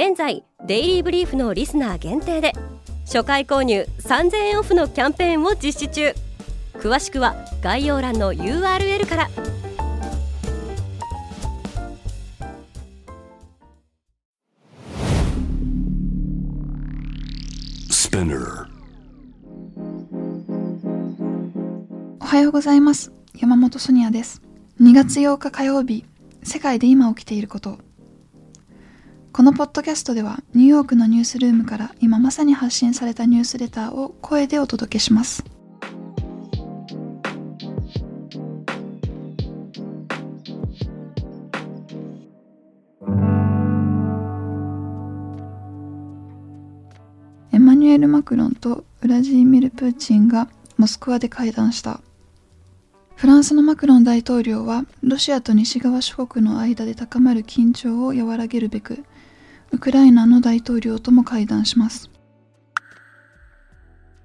現在デイリーブリーフのリスナー限定で初回購入3000円オフのキャンペーンを実施中。詳しくは概要欄の URL から。おはようございます。山本ソニアです。2月8日火曜日。世界で今起きていることこのポッドキャストではニューヨークのニュースルームから今まさに発信されたニュースレターを声でお届けします。エマニュエル・マクロンとウラジーミル・プーチンがモスクワで会談したフランスのマクロン大統領はロシアと西側諸国の間で高まる緊張を和らげるべくウクライナの大統領とも会談します。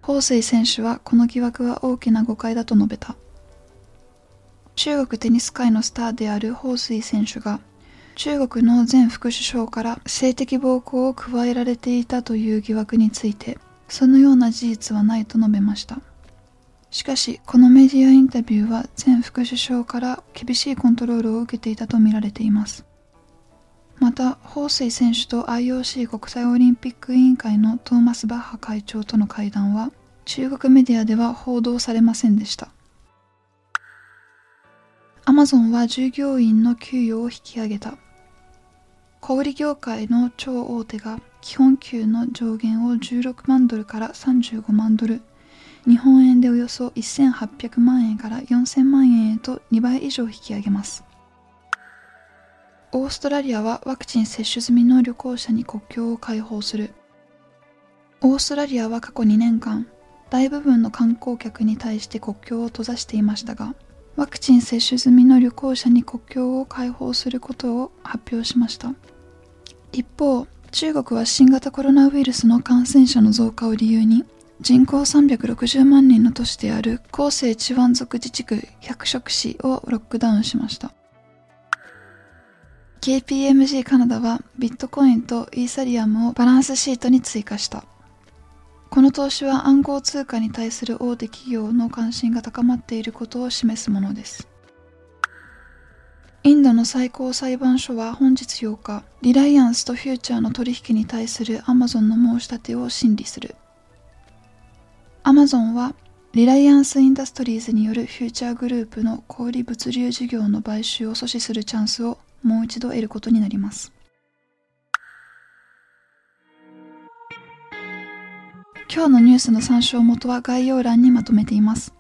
彭帥選手はこの疑惑は大きな誤解だと述べた。中国テニス界のスターである彭帥選手が中国の前副首相から性的暴行を加えられていたという疑惑についてそのような事実はないと述べましたしかしこのメディアインタビューは前副首相から厳しいコントロールを受けていたとみられていますまた、彭帥選手と IOC 国際オリンピック委員会のトーマス・バッハ会長との会談は、中国メディアでは報道されませんでした。アマゾンは従業員の給与を引き上げた。小売業界の超大手が基本給の上限を16万ドルから35万ドル、日本円でおよそ1800万円から4000万円へと2倍以上引き上げます。オーストラリアはワクチン接種済みの旅行者に国境を開放する。オーストラリアは過去2年間、大部分の観光客に対して国境を閉ざしていましたが、ワクチン接種済みの旅行者に国境を開放することを発表しました。一方、中国は新型コロナウイルスの感染者の増加を理由に、人口360万人の都市である広西チワン族自治区百色市をロックダウンしました。KPMG カナダはビットコインとイーサリアムをバランスシートに追加した。この投資は暗号通貨に対する大手企業の関心が高まっていることを示すものです。インドの最高裁判所は本日8日、リライアンスとフューチャーの取引に対するアマゾンの申し立てを審理する。アマゾンはリライアンス・インダストリーズによるフューチャーグループの小売物流事業の買収を阻止するチャンスをもう一度得ることになります。今日のニュースの参照元は概要欄にまとめています。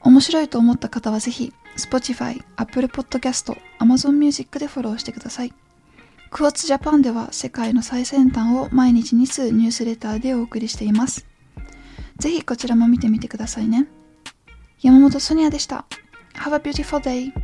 面白いと思った方はぜひ、Spotify、Apple Podcast、Amazon Music でフォローしてください。クワッツジャパンでは世界の最先端を毎日2通ニュースレターでお送りしています。ぜひこちらも見てみてくださいね。山本ソニアでした。Have a beautiful day!